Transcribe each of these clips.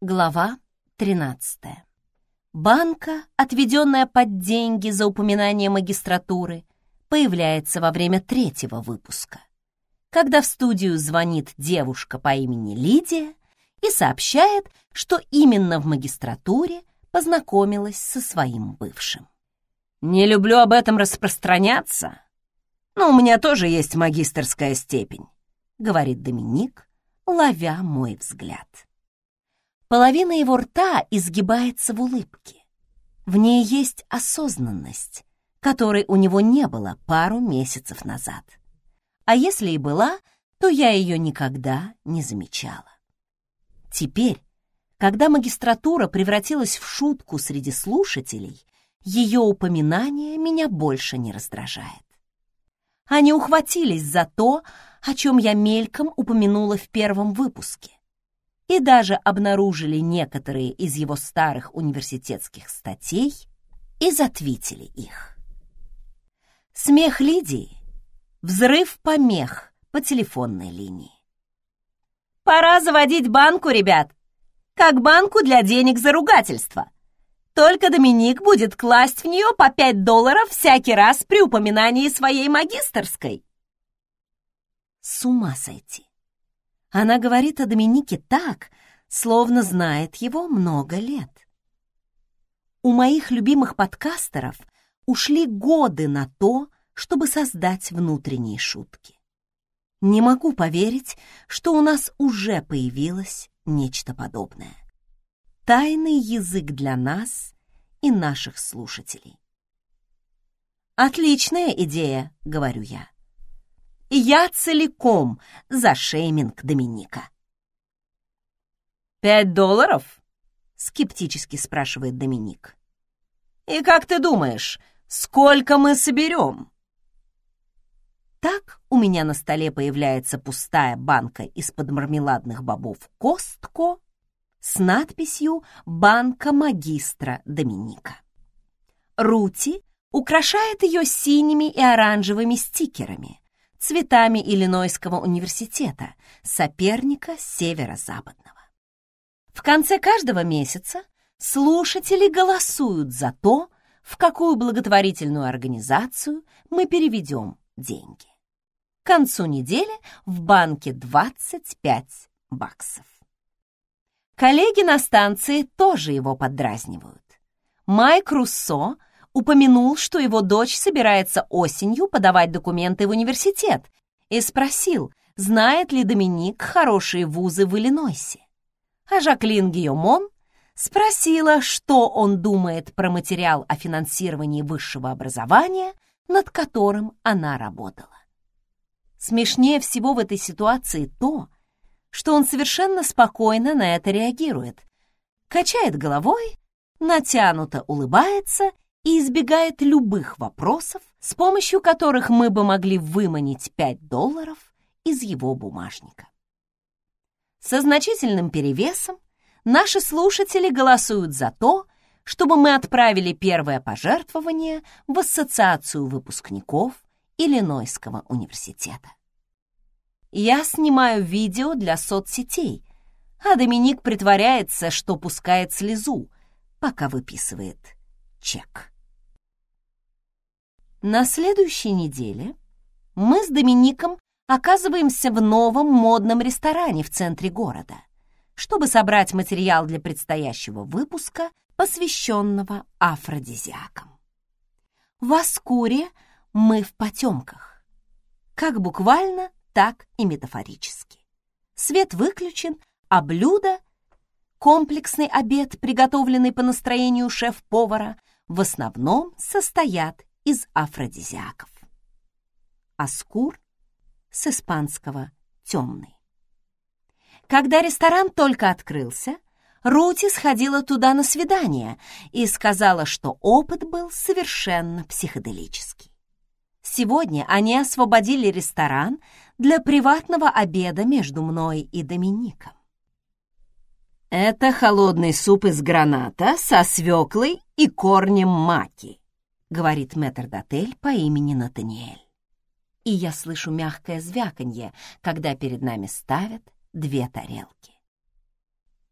Глава 13. Банка, отведенная под деньги за упоминание магистратуры, появляется во время третьего выпуска, когда в студию звонит девушка по имени Лидия и сообщает, что именно в магистратуре познакомилась со своим бывшим. «Не люблю об этом распространяться, но у меня тоже есть магистерская степень», — говорит Доминик, ловя мой взгляд. Половина его рта изгибается в улыбке. В ней есть осознанность, которой у него не было пару месяцев назад. А если и была, то я ее никогда не замечала. Теперь, когда магистратура превратилась в шутку среди слушателей, ее упоминание меня больше не раздражает. Они ухватились за то, о чем я мельком упомянула в первом выпуске и даже обнаружили некоторые из его старых университетских статей и затвитили их. Смех Лидии — взрыв помех по телефонной линии. «Пора заводить банку, ребят! Как банку для денег за ругательство!» Только Доминик будет класть в нее по 5 долларов всякий раз при упоминании своей магистерской. С ума сойти. Она говорит о Доминике так, словно знает его много лет. У моих любимых подкастеров ушли годы на то, чтобы создать внутренние шутки. Не могу поверить, что у нас уже появилось нечто подобное. Тайный язык для нас и наших слушателей. «Отличная идея», — говорю я я целиком за шейминг Доминика. «Пять долларов?» — скептически спрашивает Доминик. «И как ты думаешь, сколько мы соберем?» Так у меня на столе появляется пустая банка из-под мармеладных бобов «Костко» с надписью «Банка магистра Доминика». Рути украшает ее синими и оранжевыми стикерами, цветами Иллинойского университета, соперника северо-западного. В конце каждого месяца слушатели голосуют за то, в какую благотворительную организацию мы переведем деньги. К концу недели в банке 25 баксов. Коллеги на станции тоже его поддразнивают. Майк Руссо упомянул, что его дочь собирается осенью подавать документы в университет и спросил, знает ли Доминик хорошие вузы в Иллинойсе. А Жаклин Гийомон спросила, что он думает про материал о финансировании высшего образования, над которым она работала. Смешнее всего в этой ситуации то, что он совершенно спокойно на это реагирует, качает головой, натянуто улыбается и избегает любых вопросов, с помощью которых мы бы могли выманить 5 долларов из его бумажника. Со значительным перевесом наши слушатели голосуют за то, чтобы мы отправили первое пожертвование в Ассоциацию выпускников Иллинойского университета. Я снимаю видео для соцсетей, а Доминик притворяется, что пускает слезу, пока выписывает чек. На следующей неделе мы с Домиником оказываемся в новом модном ресторане в центре города, чтобы собрать материал для предстоящего выпуска, посвященного афродизиакам. В Аскуре мы в потемках. Как буквально, так и метафорически. Свет выключен, а блюдо — комплексный обед, приготовленный по настроению шеф-повара, в основном состоят из афродизиаков. Аскур с испанского «темный». Когда ресторан только открылся, Рути сходила туда на свидание и сказала, что опыт был совершенно психоделический. Сегодня они освободили ресторан для приватного обеда между мной и Домиником. «Это холодный суп из граната со свеклой и корнем маки», — говорит мэтр-дотель по имени Натаниэль. И я слышу мягкое звяканье, когда перед нами ставят две тарелки.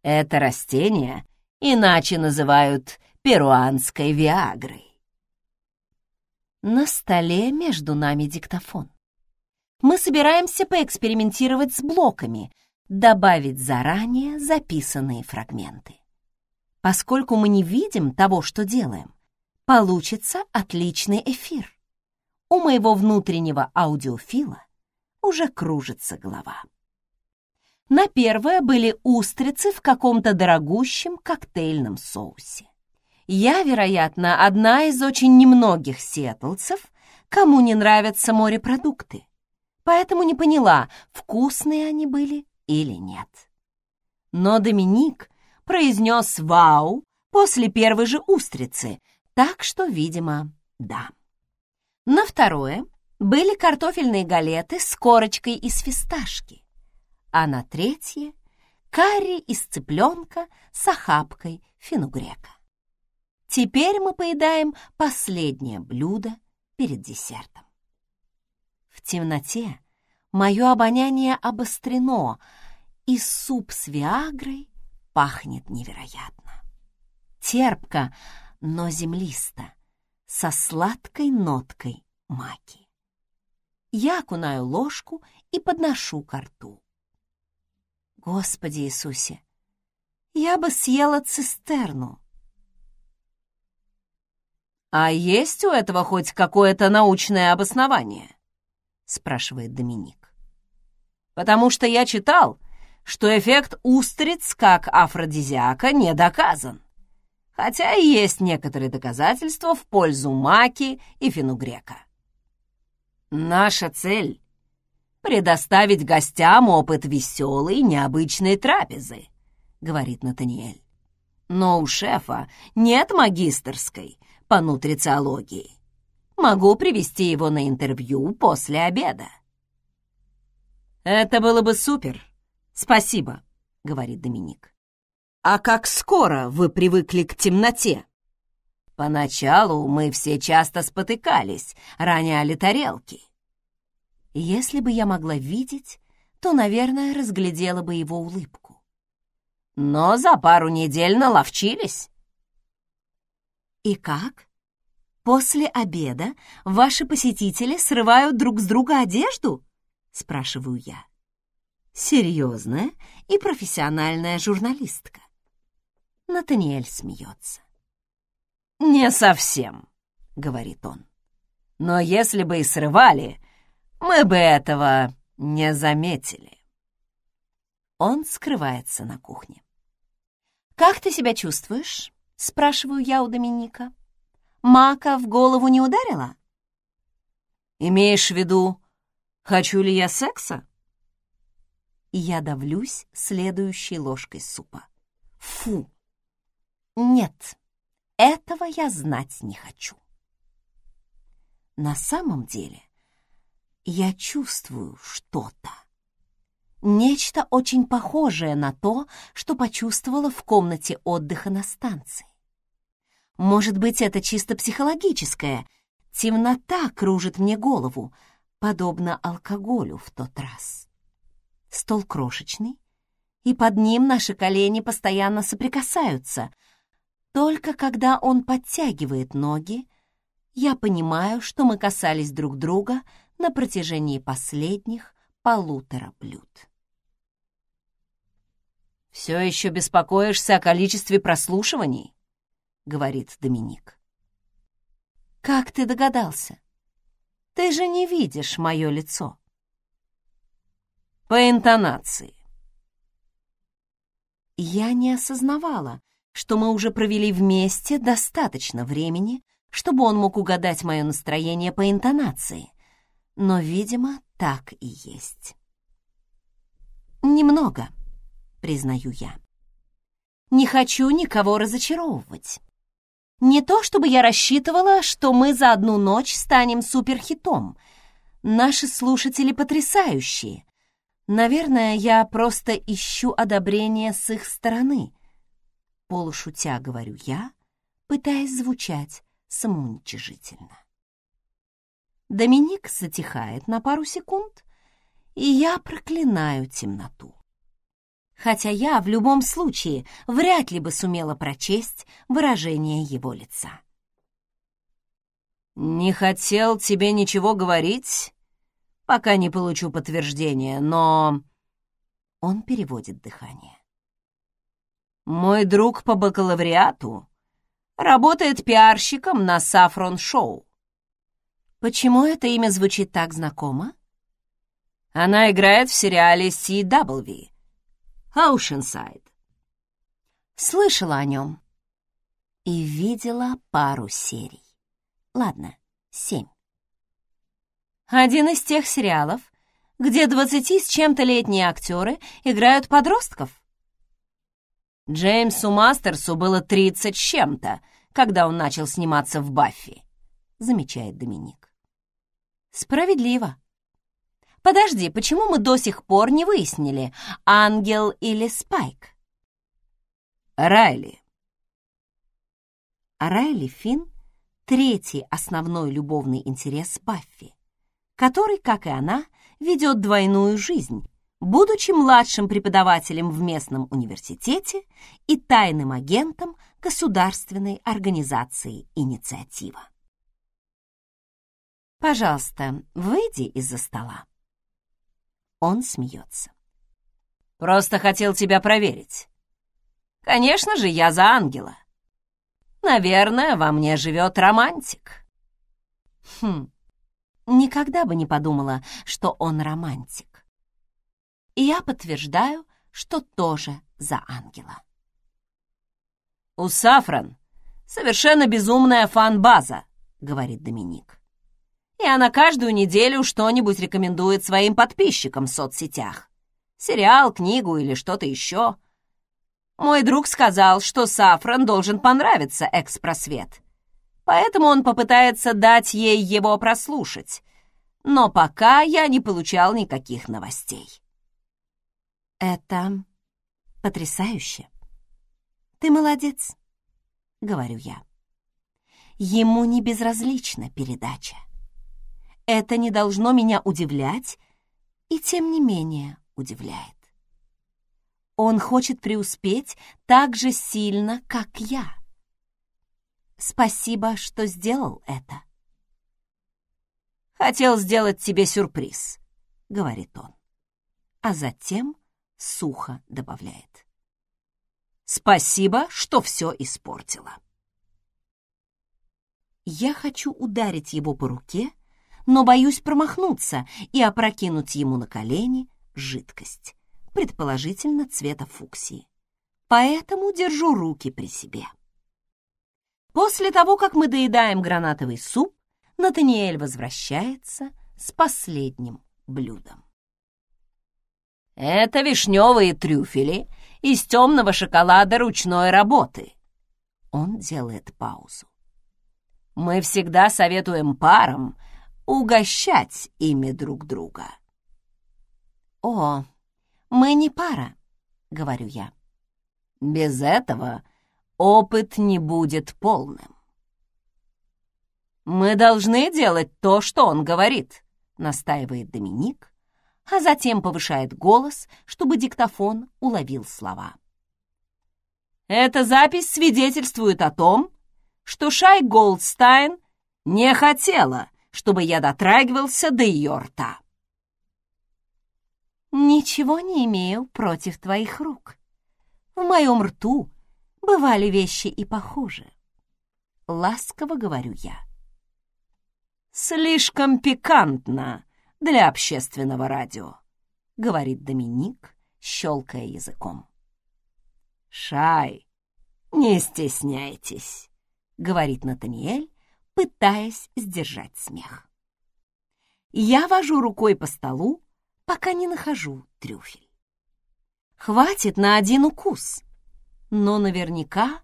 Это растение иначе называют перуанской виагрой. На столе между нами диктофон. Мы собираемся поэкспериментировать с блоками, добавить заранее записанные фрагменты. Поскольку мы не видим того, что делаем, получится отличный эфир. У моего внутреннего аудиофила уже кружится голова. На первое были устрицы в каком-то дорогущем коктейльном соусе. Я, вероятно, одна из очень немногих сиэтлцев, кому не нравятся морепродукты, поэтому не поняла, вкусные они были или нет. Но Доминик произнес «Вау!» после первой же устрицы, так что, видимо, да. На второе были картофельные галеты с корочкой из фисташки а на третье — карри из цыпленка с охапкой финугрека. Теперь мы поедаем последнее блюдо перед десертом. В темноте мое обоняние обострено, и суп с виагрой пахнет невероятно. Терпко, но землисто, со сладкой ноткой маки. Я окунаю ложку и подношу ко рту. Господи Иисусе, я бы съела цистерну. «А есть у этого хоть какое-то научное обоснование?» — спрашивает Доминик. «Потому что я читал, что эффект устриц как афродизиака не доказан, хотя и есть некоторые доказательства в пользу маки и фенугрека. Наша цель предоставить гостям опыт веселой, необычной трапезы», — говорит Натаниэль. «Но у шефа нет магистерской по нутрициологии. Могу привести его на интервью после обеда». «Это было бы супер. Спасибо», — говорит Доминик. «А как скоро вы привыкли к темноте?» «Поначалу мы все часто спотыкались, роняли тарелки. Если бы я могла видеть, то, наверное, разглядела бы его улыбку. Но за пару недель наловчились. И как? После обеда ваши посетители срывают друг с друга одежду? Спрашиваю я. Серьезная и профессиональная журналистка. Натаниэль смеется. «Не совсем», — говорит он. «Но если бы и срывали, мы бы этого не заметили. Он скрывается на кухне. «Как ты себя чувствуешь?» — спрашиваю я у Доминика. «Мака в голову не ударила?» «Имеешь в виду, хочу ли я секса?» Я давлюсь следующей ложкой супа. «Фу! Нет, этого я знать не хочу». На самом деле я чувствую что-то. Нечто очень похожее на то, что почувствовала в комнате отдыха на станции. Может быть, это чисто психологическое. Темнота кружит мне голову, подобно алкоголю в тот раз. Стол крошечный, и под ним наши колени постоянно соприкасаются. Только когда он подтягивает ноги, я понимаю, что мы касались друг друга — на протяжении последних полутора блюд. «Все еще беспокоишься о количестве прослушиваний?» — говорит Доминик. «Как ты догадался? Ты же не видишь мое лицо». «По интонации». Я не осознавала, что мы уже провели вместе достаточно времени, чтобы он мог угадать мое настроение по интонации но, видимо, так и есть. Немного, признаю я. Не хочу никого разочаровывать. Не то чтобы я рассчитывала, что мы за одну ночь станем суперхитом. Наши слушатели потрясающие. Наверное, я просто ищу одобрения с их стороны. Полушутя говорю я, пытаясь звучать самоуничижительно. Доминик затихает на пару секунд, и я проклинаю темноту. Хотя я в любом случае вряд ли бы сумела прочесть выражение его лица. «Не хотел тебе ничего говорить, пока не получу подтверждения, но...» Он переводит дыхание. «Мой друг по бакалавриату работает пиарщиком на Сафрон Шоу. Почему это имя звучит так знакомо? Она играет в сериале CW Oceanside. Слышала о нем и видела пару серий. Ладно, семь. Один из тех сериалов, где двадцати с чем-то летние актеры играют подростков. Джеймсу Мастерсу было тридцать с чем-то, когда он начал сниматься в «Баффи», замечает Доминик. Справедливо. Подожди, почему мы до сих пор не выяснили, ангел или Спайк? Райли. Райли Финн — третий основной любовный интерес Баффи, который, как и она, ведет двойную жизнь, будучи младшим преподавателем в местном университете и тайным агентом государственной организации «Инициатива». «Пожалуйста, выйди из-за стола». Он смеется. «Просто хотел тебя проверить. Конечно же, я за ангела. Наверное, во мне живет романтик». Хм, никогда бы не подумала, что он романтик. И я подтверждаю, что тоже за ангела. «У Сафран совершенно безумная фан-база», — говорит Доминик и она каждую неделю что-нибудь рекомендует своим подписчикам в соцсетях. Сериал, книгу или что-то еще. Мой друг сказал, что Сафран должен понравиться экс-просвет. Поэтому он попытается дать ей его прослушать. Но пока я не получал никаких новостей. Это потрясающе. Ты молодец, говорю я. Ему не безразлична передача. Это не должно меня удивлять, и тем не менее удивляет. Он хочет преуспеть так же сильно, как я. Спасибо, что сделал это. «Хотел сделать тебе сюрприз», — говорит он, а затем сухо добавляет. «Спасибо, что все испортила». Я хочу ударить его по руке, — но боюсь промахнуться и опрокинуть ему на колени жидкость, предположительно цвета фуксии. Поэтому держу руки при себе. После того, как мы доедаем гранатовый суп, Натаниэль возвращается с последним блюдом. Это вишневые трюфели из темного шоколада ручной работы. Он делает паузу. Мы всегда советуем парам угощать ими друг друга. «О, мы не пара», — говорю я. «Без этого опыт не будет полным». «Мы должны делать то, что он говорит», — настаивает Доминик, а затем повышает голос, чтобы диктофон уловил слова. «Эта запись свидетельствует о том, что Шай Голдстайн не хотела, чтобы я дотрагивался до ее рта. «Ничего не имею против твоих рук. В моем рту бывали вещи и похуже. Ласково говорю я. «Слишком пикантно для общественного радио», — говорит Доминик, щелкая языком. «Шай, не стесняйтесь», — говорит Натаниэль, пытаясь сдержать смех. Я вожу рукой по столу, пока не нахожу трюфель. Хватит на один укус, но наверняка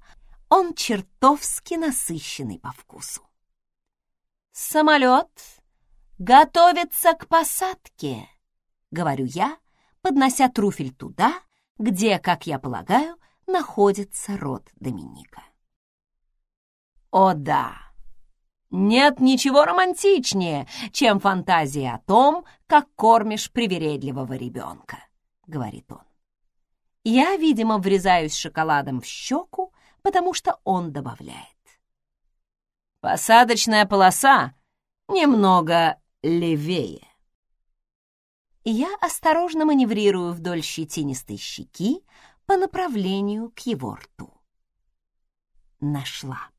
он чертовски насыщенный по вкусу. «Самолет готовится к посадке», — говорю я, поднося труфель туда, где, как я полагаю, находится рот Доминика. «О да!» Нет ничего романтичнее, чем фантазия о том, как кормишь привередливого ребенка, — говорит он. Я, видимо, врезаюсь шоколадом в щеку, потому что он добавляет. Посадочная полоса немного левее. Я осторожно маневрирую вдоль щетинистой щеки по направлению к его рту. Нашла.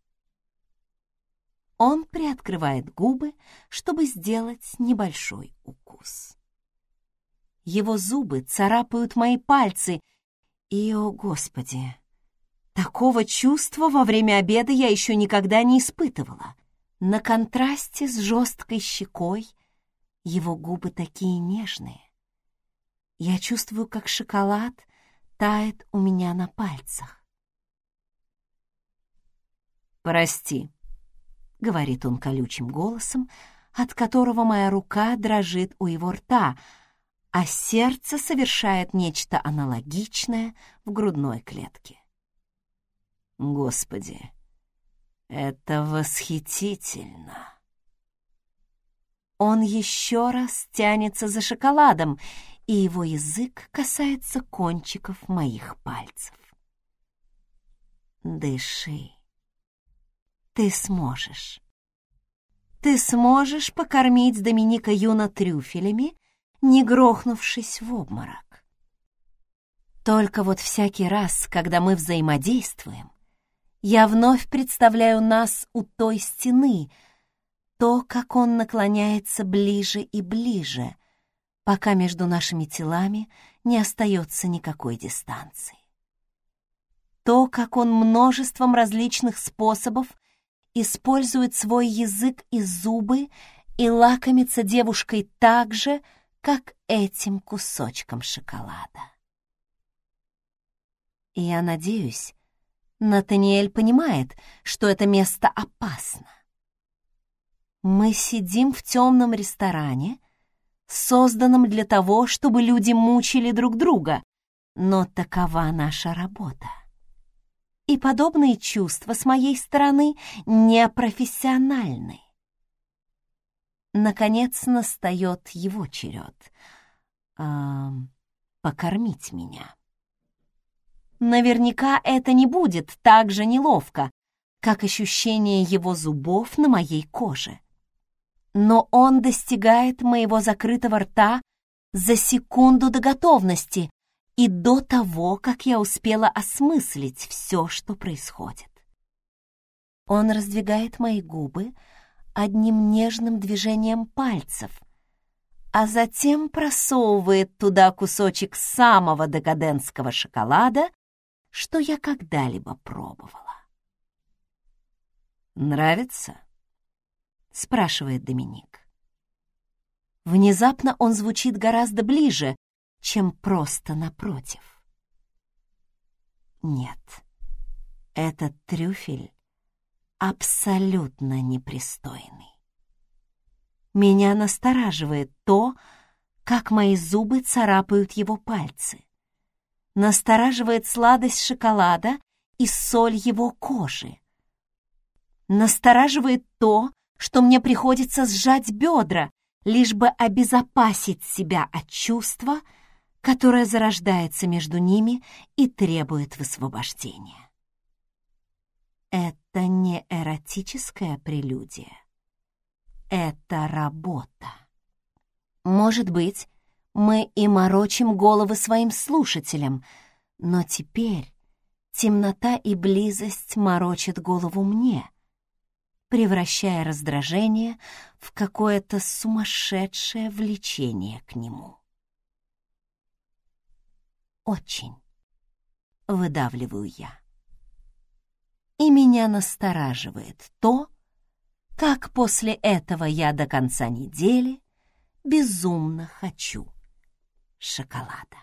Он приоткрывает губы, чтобы сделать небольшой укус. Его зубы царапают мои пальцы, и, о господи, такого чувства во время обеда я еще никогда не испытывала. На контрасте с жесткой щекой его губы такие нежные. Я чувствую, как шоколад тает у меня на пальцах. «Прости», — говорит он колючим голосом, от которого моя рука дрожит у его рта, а сердце совершает нечто аналогичное в грудной клетке. Господи, это восхитительно! Он еще раз тянется за шоколадом, и его язык касается кончиков моих пальцев. Дыши. Ты сможешь. Ты сможешь покормить Доминика Юна трюфелями, не грохнувшись в обморок. Только вот всякий раз, когда мы взаимодействуем, я вновь представляю нас у той стены, то, как он наклоняется ближе и ближе, пока между нашими телами не остается никакой дистанции. То, как он множеством различных способов использует свой язык и зубы и лакомится девушкой так же, как этим кусочком шоколада. И я надеюсь, Натаниэль понимает, что это место опасно. Мы сидим в темном ресторане, созданном для того, чтобы люди мучили друг друга, но такова наша работа. И подобные чувства с моей стороны непрофессиональны. Наконец настает его черед э, покормить меня. Наверняка это не будет так же неловко, как ощущение его зубов на моей коже. Но он достигает моего закрытого рта за секунду до готовности и до того, как я успела осмыслить все, что происходит. Он раздвигает мои губы одним нежным движением пальцев, а затем просовывает туда кусочек самого декадентского шоколада, что я когда-либо пробовала. «Нравится?» — спрашивает Доминик. Внезапно он звучит гораздо ближе, чем просто напротив. Нет, этот трюфель абсолютно непристойный. Меня настораживает то, как мои зубы царапают его пальцы настораживает сладость шоколада и соль его кожи. Настораживает то, что мне приходится сжать бедра, лишь бы обезопасить себя от чувства, которое зарождается между ними и требует высвобождения. Это не эротическая прелюдия. Это работа. Может быть, мы и морочим головы своим слушателям, но теперь темнота и близость морочат голову мне, превращая раздражение в какое-то сумасшедшее влечение к нему. Очень выдавливаю я. И меня настораживает то, как после этого я до конца недели безумно хочу шоколада.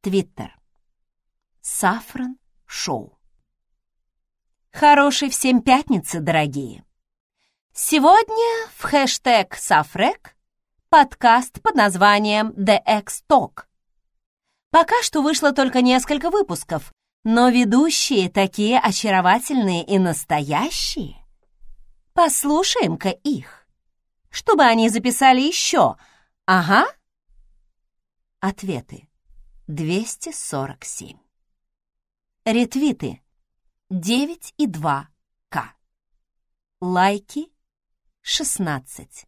Твиттер. Сафран Шоу. Хорошей всем пятницы, дорогие! Сегодня в хэштег Сафрек подкаст под названием The X Talk. Пока что вышло только несколько выпусков, но ведущие такие очаровательные и настоящие. Послушаем-ка их чтобы они записали еще. Ага. Ответы 247. Ретвиты 9,2к. Лайки 16.